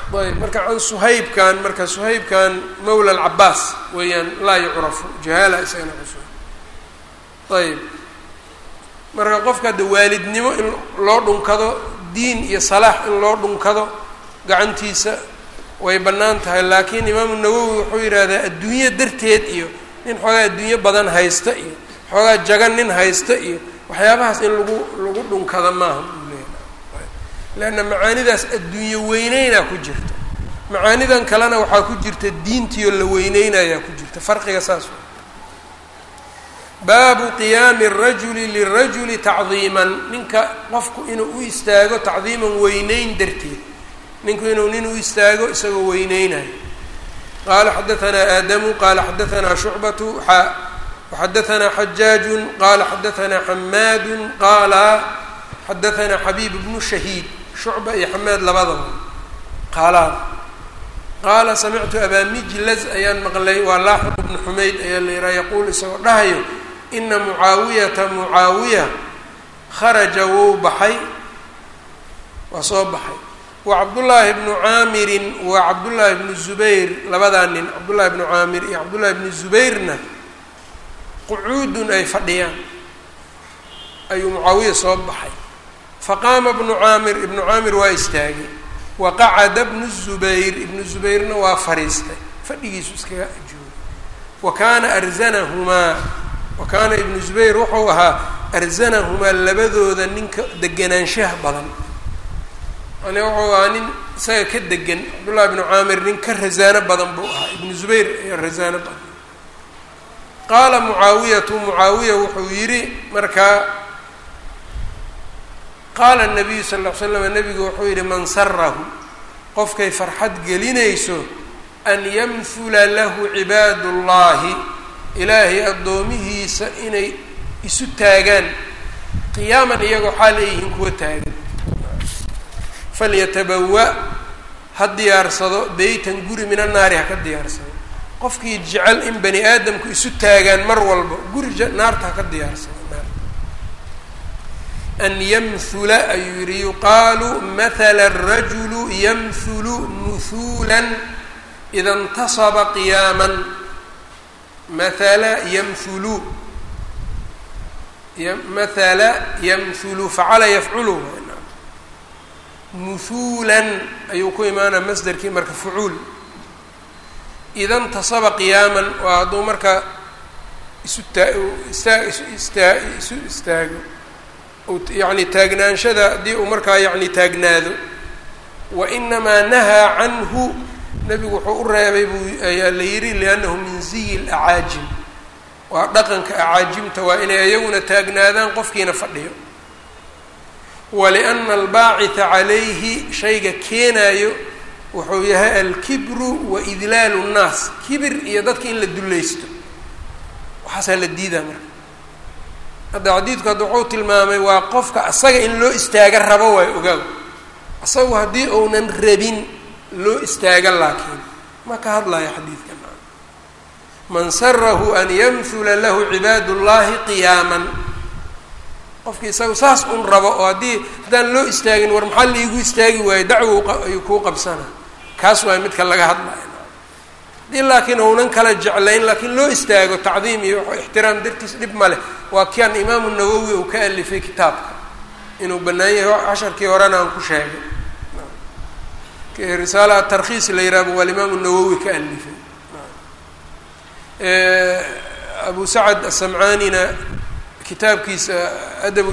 ayb marka suhaybkan marka suhaybkan mawla alcabaas weeyaan laa yucrafu jahaala isagana kusu ayb marka qofka hadda waalidnimo in loo dhunkado diin iyo salaax in loo dhunkado gacantiisa way bannaan tahay laakiin imaamu nawowi wuxuu yidhaahdaa adduunyo darteed iyo nin xoogaa adduunyo badan haysta iyo xoogaa jagan nin haysta iyo waxyaabahaas in lagu lagu dhunkada maaha leanna macaanidaas adduunyo weyneynaa ku jirta macaanidan kalena waxaa ku jirta diintiio la weyneynayaa ku jirta farqiga saas wa baabu qiyaami arajuli lirajuli tacdiiman ninka qofku inuu u istaago tacdiiman weyneyn darteed ninku inuu nin u istaago isagoo weyneynayo qaala xadaanaa aadamu qaala xadaanaa shucbatu xadaanaa xajaaju qaala xadaanaa xamaadu qaala xadaanaa xabiib bnu shahiid shucba iyo xamaad labadaba. Qaalaad qaala samictu abaa mijlaz ayaan maqlay waa laaxiq bnu xumayd ayaa la yihaha yaquul isagoo dhahayo ina mucaawiyata mucaawiya kharaja wou baxay. Waa soo baxay. Wa cabdullaahi bnu caamirin wa cabdullaahi bnu zubayr labadaa nin cabdullaahi bnu caamir iyo cabdullaahi bnu zubayrna qucuudun ay fadhiyaan. Ayuu mucaawiya soo baxay faqaama bnu caamir ibnu caamir waa istaagay wa qacada bnu zubayr ibnu zubayrna waa fariistay. Fadhigiisu iskaga joogay wa kaana arzanahumaa wa kaana ibnu zubayr wuxuu ahaa arzanahumaa labadooda ninka deganaanshaha badan. Yani wuxuu ahaa nin isaga ka degan cabdullahi bnu caamir nin ka rasaano badan buu ahaa. Ibnu zubayr ayaa rasaano badan. Qaala mucaawiyatu mucaawiya wuxuu yidhi markaa qaala nabiyu sal ly slam nabigu wuxuu yidhi man sarahu qofkay farxad gelinayso an yamhula lahu cibaadu llahi ilaahay addoomihiisa inay isu taagaan. Qiyaaman iyagoo xaal ay yihiin kuwa taagan. Falyatabawa ha diyaarsado beytan guri min annaari ha ka diyaarsado. Qofkii jecel in bani aadamku isu taagaan mar walba guri naarta ha ka diyaarsado an yamhula ayuu yihi yuqaalu mahala arajulu yamhulu muhuulan ida intasaba qiyaaman mathala yamhulu mathala yamhulu facala yafculu muhuulan ayuu ku imaanaa masderkii marka fucuul ida intasaba qiyaaman waa hadduu marka isu istaago yani taagnaanshada haddii uu markaa yani taagnaado. Wa inamaa nahaa canhu nebigu wuxuu u reebay buu ayaa la yidhi liannahu min ziyi lacaajim waa dhaqanka acaajimta waa inay iyaguna taagnaadaan qofkiina fadhiyo. Waliana albaacitha calayhi shayga keenaayo wuxuu yahay alkibru wa idlaalu nnaas. Kibir iyo dadka in la dullaysto. Waxaasaa la diidaa marka hadda xadiidku hadda wuxuu tilmaamay waa qofka asaga in loo istaaga rabo waayo ogaaw asagu haddii uunan rabin loo istaaga laakiin ma ka hadlayo xadiidka man sarahu an yamhula lahu cibaad llahi qiyaaman. Qofki isaga saas un rabo oo haddii haddaan loo istaagin war maxaa laigu istaagi waayo dacwo ayuu kuu qabsana kaas waay midka laga hadlayo haddii laakiin uunan kala jeclayn laakiin loo istaago tacdiim iyo ixtiraam dartiis dhib ma leh. Waa kian imaamu nawowi uu ka alifay kitaabka. Inuu bannaan yahay casharkii horena aan ku sheegay. Risaala atarkhiis la yihahdo waa alimaamu nawowi ka alifay. Abu sacad asamcaanina kitaabkiisa adab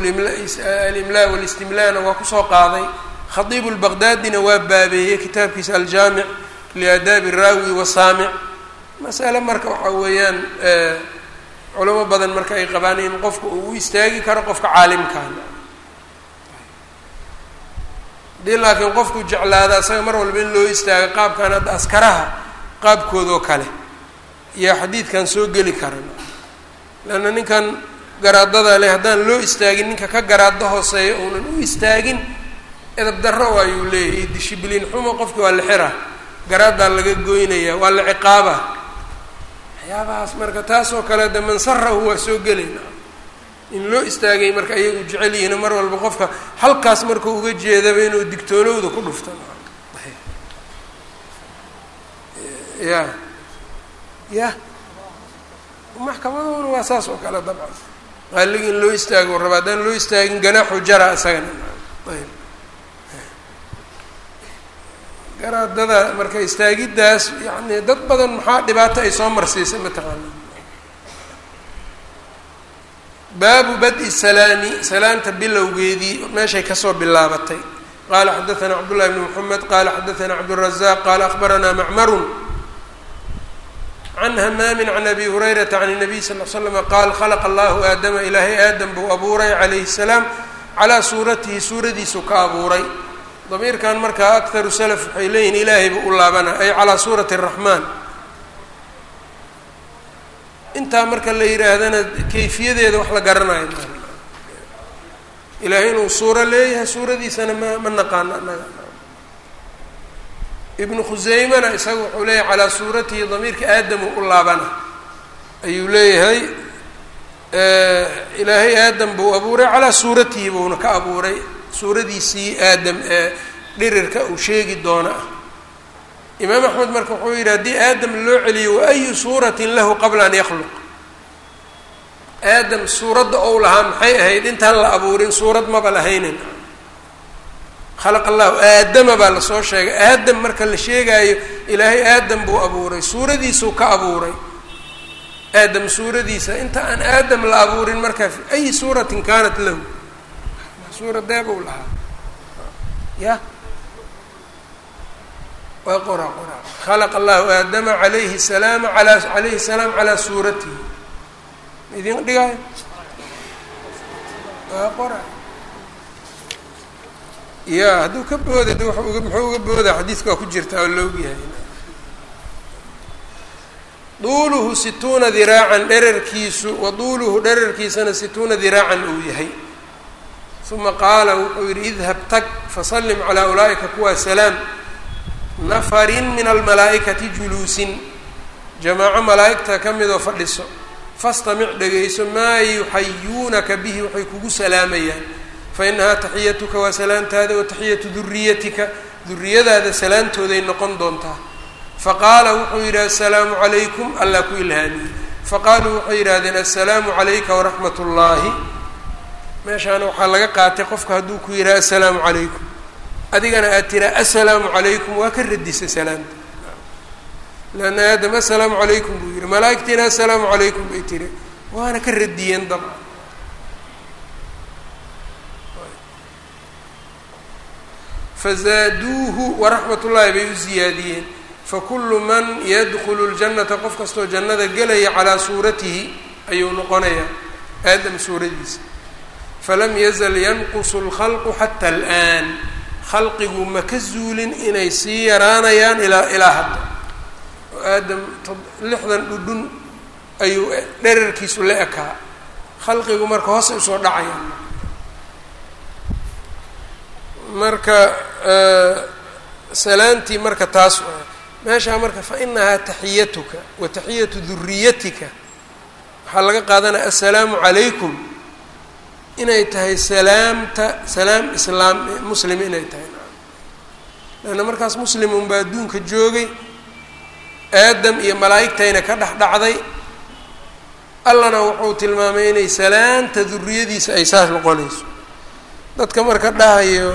alimlaa walistimlaana waa ku soo qaaday. Khadiib lbaqdaadina waa baabeeyey kitaabkiisa aljaamic liaadaabi raawi wasaamic masale marka waxaa weeyaan culamo badan marka ay qabaan in qofka uu u istaagi karo qofka caalimkan haddii laakiin qofku jeclaada asaga mar walba in loo istaago qaabkan hadda askaraha qaabkoodoo kale yaa xadiidkan soo geli karan leanna ninkan garaadada leh haddaan loo istaagin ninka ka garaado hooseeya uunan u istaagin edab darro waayuu leeyahay dishibliin xumo qofki waa la xira garaadaa laga goynaya waa la ciqaaba. Waxyaabahaas marka taasoo kale de mansarahu waa soo gelayna. In loo istaagay marka ayagu jecel yihiin mar walba qofka halkaas markuu uga jeedaba inuu digtoolowda ku dhufta ya ya maxkamaduna waa saas oo kale dabcan. Qaaligi in loo istaago raba haddaan loo istaagin ganaaxu jara isagana. Ayb garaadada marka istaagiddaas yani dad badan maxaa dhibaato ay soo marsiisay mataqaana baabu badi salaami salaamta bilowgeedii meeshay kasoo bilaabatay qala xadaثna cabdالlahi bn mحamed qala xadaثna cabdالrazaq qala akhbarana macmaru can hamaami can abi hurayrata can الnabiy sal ll slm qaal khalaqa allahu aadama ilaahay aadam buu abuuray calayhi الsalaam calaa suuratihi suuradiisu ka abuuray damiirkan markaa akharu salaf waxay leeyihiin ilaahay buu u laabana ay calaa suurati الraxmaan intaa marka la yidhaahdana kayfiyadeeda wax la garanayo ilaahay inuu suuro leeyahay suuradiisana ma ma naqaano annaga. Ibnu khuseymana isaga wuxuu leeyahay calaa suuratihi damiirka aadamu u laabana. Ayuu leeyahay ilaahay aadam buu abuuray calaa suuratihi buuna ka abuuray suuradiisii aadam ee dhirirka uu sheegi doona ah imaam axmed marka wuxuu yidhi haddii aadam loo celiyo wa ayu suuratin lahu qabla an yakhluq? Aadam suuradda ou lahaa maxay ahayd? Intaan la abuurin suurad maba lahaynin. Khalaqa allahu aadama baa la soo sheegay. Aadam marka la sheegaayo ilaahay aadam buu abuuray. Suuradiisuu ka abuuray. Aadam suuradiisa inta aan aadam la abuurin marka ayi suuratin kaanat lahu suuradeebuu lahaa. Ya? Waa qora qora khalaqa allahu aadama calayhi salaama alaa calayhi salaam calaa suuratihi. Idin dhigaayo waa qora ya hadduu ka booda de muxuu uga booda xadiiska waa ku jirta oo loogyahay duuluhu situuna diraacan dherarkiisu wa duuluhu dherarkiisana situuna diraacan uu yahay uma qaala wuxuu yihi idhab tag fasallim calaa ulaa'ika kuwaa salaam. Nafarin min almalaa'ikati juluusin. Jamaaco malaa'igta ka midoo fadhiso. Fastamic dhegayso maa yuxayuunaka bihi waxay kugu salaamayaan. Fa inahaa taxiyatuka waa salaantaada wa taxiyatu duriyatika duriyadaada salaantooday noqon doontaa. Faqaala wuxuu yidhi assalaamu calaykum allah ku ilhaamiyey faqaaluu waxay yidhahdeen assalaamu calayka waraxmat ullaahi meeshaana waxaa laga qaatay qofka hadduu ku yidhaha assalaamu calaykum. Adigana aad tiraa assalaamu calaykum. Waa ka radisa salaamta leanna aadam assalaamu calaykum buu yihi malaa'igtiina assalaamu calaykum bay tiri waana ka radiyeen dabcan fazaaduuhu waraxmat ullaahi bay u ziyaadiyeen. Fakulu man yadkhulu ljannata qof kastoo jannada gelaya calaa suuratihi ayuu noqonayaa. Aadam suuradiisa falam yazal yanqusu lkhalqu xata al'aan khalqigu ma ka zuulin inay sii yaraanayaan ilaa ilaa hadda oo aadam lixdan dhudhun ayuu dherarkiisu la ekaa khalqigu marka hoose u soo dhacayaan marka salaantii marka taas meeshaa marka fa inahaa taxiyatuka wa taxiyatu duriyatika waxaa laga qaadanaya assalaamu calaykum inay tahay salaamta salaam islaam muslim inay tahay. Leanna markaas muslim unbaa adduunka joogay aadam iyo malaa'igtayna ka dhex dhacday allana wuxuu tilmaamay inay salaanta duriyadiisa ay saas noqonayso. Dadka marka dhahayo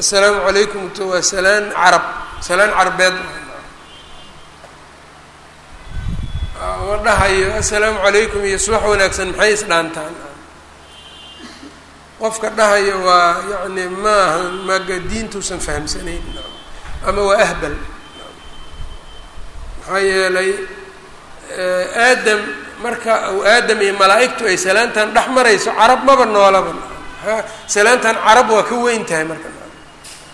assalaamu calaykum to waa salaan carab salaan carbeed. Ma dhahayo assalaamu calaykum iyo subax wanaagsan maxay isdhaantaan qofka dhahayo waa yacni maaha maga diintuusan fahamsanayn. Ama waa ahbal. Maxaa yeelay aadam marka aadam iyo malaa'igtu ay salaantan dhex marayso carab maba noolaba. Salaantan carab waa ka weyn tahay marka.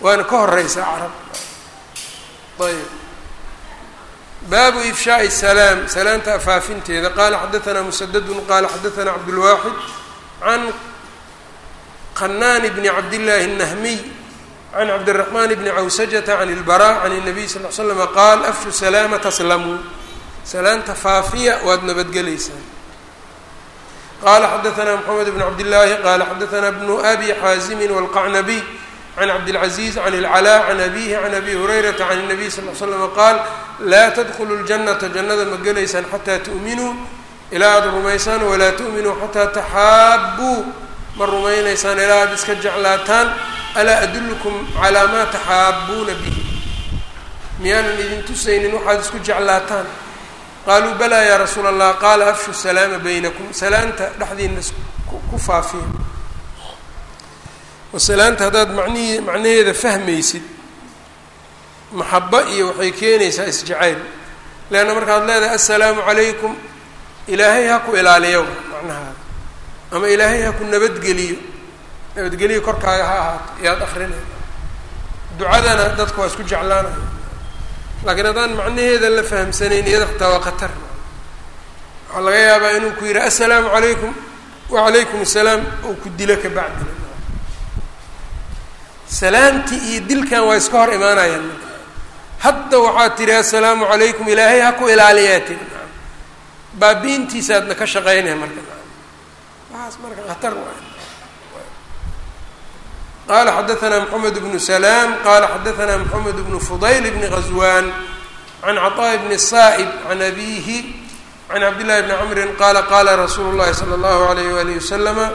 Waana ka horeysaa carab. Ayb baabu ifshaaءi salaam salaanta afaafinteeda. Qaala xadaanaa musadadun qaala xadaanaa cabdulwaaxid can qanaan bni cabdillaahi الnahmiy can cabdالraxmaan bni cawsajata can اlbara can الnabiy sal l slama qaal afshu salaama taslamuu salaanta faafiya waad nabadgelaysaan qaala xadaanaa mxamed bn cabdillaahi qaala xadaanaa bnu abi xaazimi wاlqacnabiy can cabdilcaziiz can ilcalaa can abihi can abi hurayrata can الnabiy sal l slama qaal laa tadkhulu ljannata jannada ma gelaysaan xataa tu'minuu ilaa aada rumaysaan walaa tu'minuu xataa taxaabbuu ma rumaynaysaan ilaa aada iska jeclaataan alaa adullukum calaa maa taxaabbuuna bihi? Miyaanan idin tusaynin waxaad isku jeclaataan. Qaaluu balaa yaa rasuula allah qaala afshu salaama baynakum. Salaanta dhexdiina ku faafiya wasalaanta haddaad macnihii macnaheeda fahmaysid maxabo iyo waxay keenaysaa isjacayl. Leanna markaad leedahay assalaamu calaykum ilaahay ha ku ilaaliyo macnahaada ama ilaahay ha ku nabadgeliyo. Nabadgeliyo korkaaga ha ahaato iyaad akrinay ducadana dadku waa isku jeclaanaya. Laakiin haddaan macnaheeda la fahamsanayn iyada waa khatar. Waxaa laga yaabaa inuu ku yidhi assalaamu calaykum wacalaykum assalaam ou ku dilo ka bacdina salaamtii iyo dilkan waa iska hor imaanayaan. Marka hadda waxaad tihi assalaamu calaykum ilaahay ha ku ilaaliyaa tiri baabi'intiisaadna ka shaqeynaya marka waxaas marka khatar waay qala xadaanaa mxamed bnu salaam qala xadaanaa mxamed bnu fudayl bni غazwan can caطaaءi bni saa'ib can abihi can cabdillahi bni camrin qala qala rasuulu اllahi salى اllahu alayh walihi waslama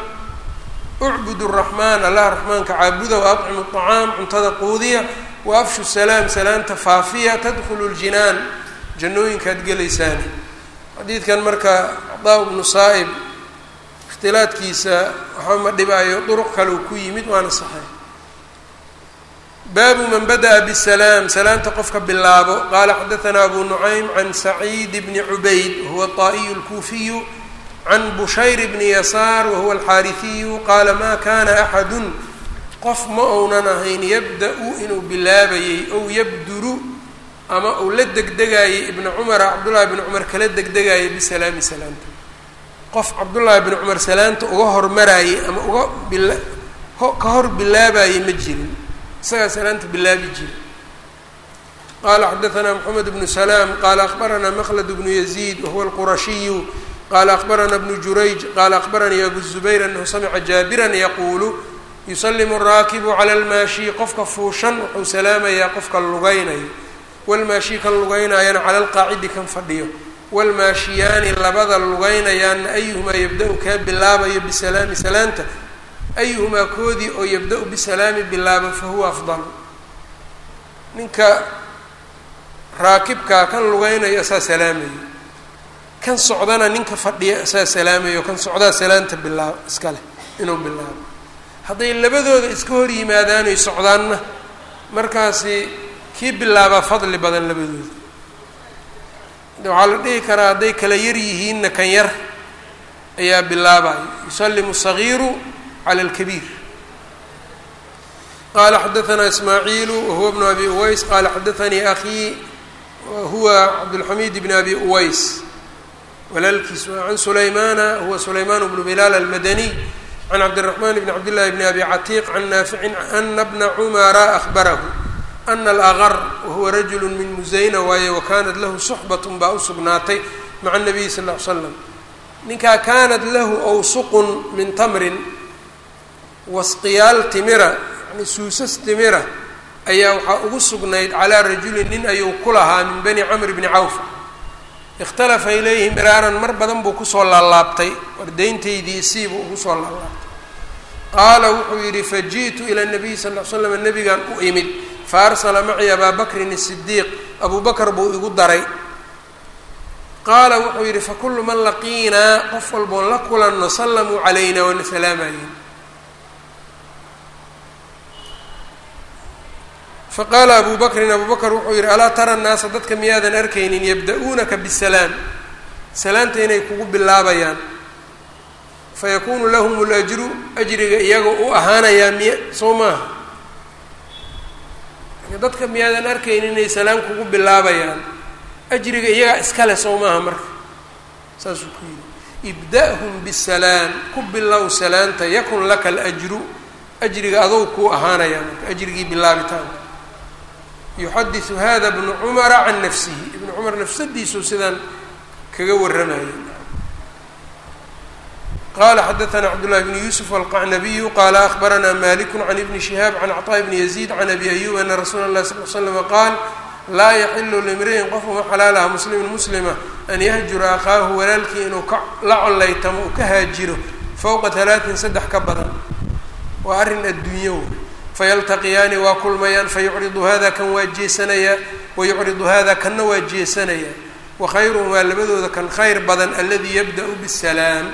ucbud الraxmaan allah raxmaanka caabuda waadcimu الطacaam cuntada quudiya waafshu salaam salaanta faafiya tadkhulu اljinaan jannooyinkaad gelaysaani xadiidkan marka caطaa bnu saa'ib ikhtilaadkiisa waxba ma dhibaayo duruq kale uu ku yimid waana saxeex baabu man bada'a bsalaam salaanta qofka bilaabo qaala xadaanaa abu nucaym can saciid bni cubayd wahuwa طaa'iyu اlkuufiyu can bushayr bni yasaar wahuwa alxaariثiyu qaala ma kana axadu qof ma ounan ahayn yabda-u inuu bilaabayey ow yabduru ama uu la degdegaayey ibna cumara cabdullahi bni cumar kala degdegaayay bisalaami salaamta qof cabdullaahi bni cumar salaanta uga hormaraayey ama uga bila ka hor bilaabayey ma jirin. Isagaa salaanta bilaabi jiri qaala xadaanaa moxamed bnu salaam qaala akbaranaa maqlad bnu yaziid wahuwa alqurashiyu. Qaala akbarana bnu jurayj qaala akbaranii abu zubayr anahu samica jaabiran yaquulu yusalimu araakibu cala almaashi qofka fuushan wuxuu salaamayaa qofka lugaynayo walmaashi kan lugaynaayana cala alqaacidi kan fadhiyo wlmaashiyaani labada lugaynayaana ayuhumaa yabda-u kaa bilaabayo bisalaami salaanta ayuhumaa koodii oo yabda-u bisalaami bilaaba fa huwa afdal ninka raakibkaa kan lugaynayo asaa salaamayo kan socdana ninka fadhiya asaa salaamayo kan socdaa salaanta bilaab iska leh inuu bilaabo hadday labadooda iska hor yimaadaanoy socdaanna markaasi kii bilaabaa fadli badan labadooda waxaa la dhihi karaa hadday kala yar yihiinna kan yar ayaa bilaabaya yusalimu الصagiiru calى اlkabiir qala xadaanaa ismaaciilu wahuwa bnu abi uways qala xadaanii akii wahuwa cabdاlxamiid bn abi uways walaalkiis can sulaymana huwa sulayman bnu bilaal almadaniy can cabdالraxman bn cabd llahi bn abi catiiq can naaficin ana bna cumara ahbarahu ana alaqar wahuwa rajulu min musayna waaye wakanat lahu suxbat baa u sugnaatay maca nabiyi sal l l slam ninkaa kaanat lahu awsuqun min tamrin wasqiyaal timira yani suusas timira ayaa waxaa ugu sugnayd calaa rajulin nin ayuu ku lahaa min bani camr bni cawfa ikhtalafa ilayhi miraaran mar badan buu ku soo laalaabtay wardayntaydii isiibuu ugu soo laalaabtay qaala wuxuu yidhi faji'tu ila nabiyi sal l slam nabigan u imid faarsala macii abaa bakrin الsidiiq abuu bakr buu igu daray. Qaala wuxuu yidhi fakulu man laqiinaa qof walboon la kulanno sallamuu calayna waana salaamayen faqaala abu bakrin abuu bakr wuxuu yidhi alaa tara nnaasa dadka miyaadan arkaynin yabda-uunaka bisalaam salaanta inay kugu bilaabayaan fayakuunu lahum lajru ajriga iyaga u ahaanayaa miya soo maaha dadka miyaadan arkaynin inay salaam kugu bilaabayaan ajriga iyagaa iskale soo maaha marka. Saasuu ku yidhi ibda-hum bisalaam ku bilow salaanta yakun laka alajru ajriga adow kuu ahaanayaa marka ajrigii bilaabitaanka. Yuxadisu hada bnu cumara can nafsihi. Ibnu cumar nafsadiisuu sidaan kaga warramayay qala xadaثna cabdالlahi bn yusuf alqacnabiyu qala akhbarana maliku can ibni shihaab can cطاء bni yaziid can abi ayub ana rasuula اlahi sal l slama qaal laa yaxilu limri'in qof uma xalaalaha muslimin muslima an yahjura akhaahu walaalkii inuu ka la collaytamo uu ka haajiro fowqa halaatin saddex ka badan waa arrin adduunyo wey fayaltaqiyaani waa kulmayaan fayucridu hada kan waa jeesanayaa wayucridu hada kanna waa jeesanayaa wakhayruhumaa labadooda kan khayr badan aladii yabda-u bisalaam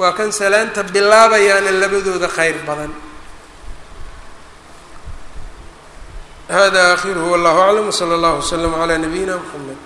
waa kan salaanta bilaabayaana labadooda khayr badan. Hada akhiruhu wallahu aclam wsala allahu waslama calaa nabiyina mxamed